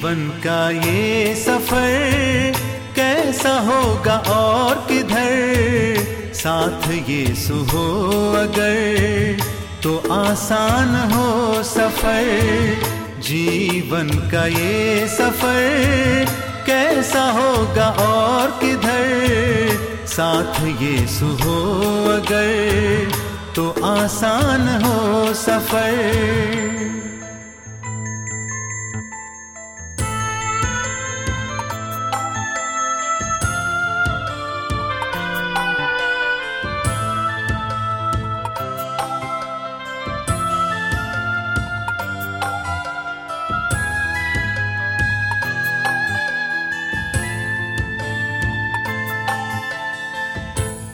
जीवन का ये सफ़र कैसा होगा और किधर? साथ ये सुहो अगर तो आसान हो सफ़र। जीवन का ये सफ़र कैसा होगा और किधर? साथ ये सुहो अगर तो आसान हो सफ़र।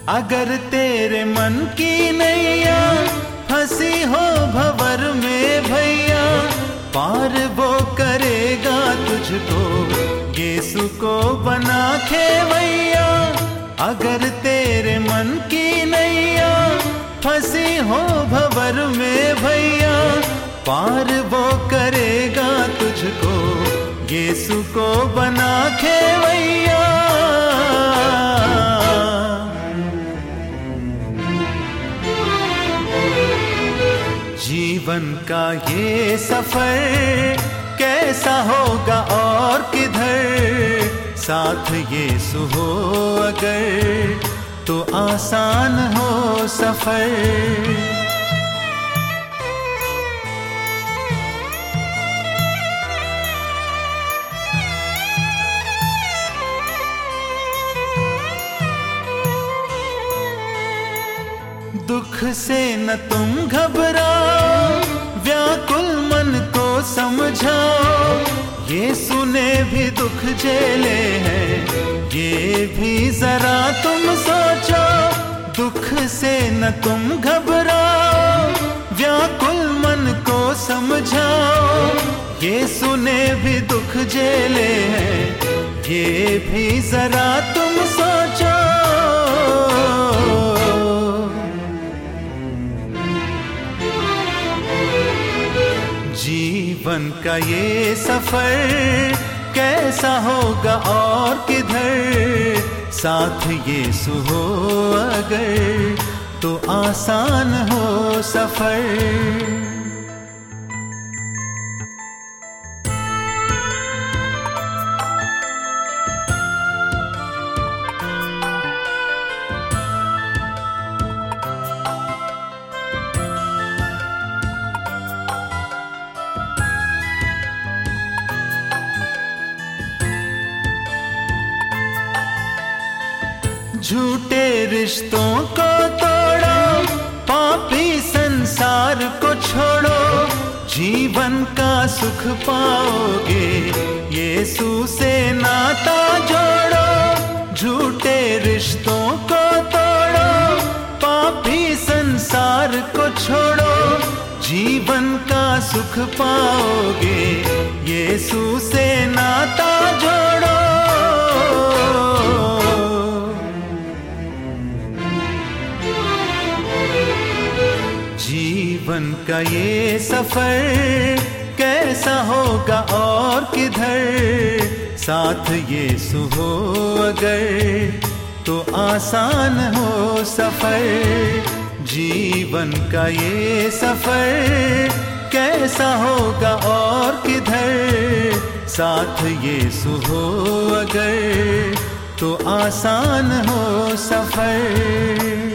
अगर तेरे मन की नैया फंसी हो भवर में भैया, पार वो करेगा तुझको यीशु को बना भैया। अगर तेरे मन की नैया फंसी हो भवर में भैया, पार वो करेगा तुझको यीशु को बना भैया। जीवन का ये सफ़र कैसा होगा और किधर? साथ ये सुहो अगर तो आसान हो सफ़र। दुख से न तुम घबराओ झेले हैं। ये भी जरा तुम सोचो, दुख से न तुम घबराओ, व्याकुल मन को समझाओ। ये सुने भी दुख झेले हैं। ये भी जरा तुम सोचो। जीवन का ये सफ़र कैसा होगा और किधर? साथ ये सुहो अगर तो आसान हो सफ़र। झूठे रिश्तों को तोड़ो, पापी संसार को छोड़ो। जीवन का सुख पाओगे, यीशु से नाता जोड़ो। झूठे रिश्तों को तोड़ो, पापी संसार को छोड़ो। जीवन का सुख पाओगे, यीशु से जीवन का ये सफ़र कैसा होगा और किधर? साथ ये सुहो अगर तो आसान हो सफ़र। जीवन का ये सफ़र कैसा होगा और किधर? साथ ये सुहो अगर तो आसान हो सफ़र।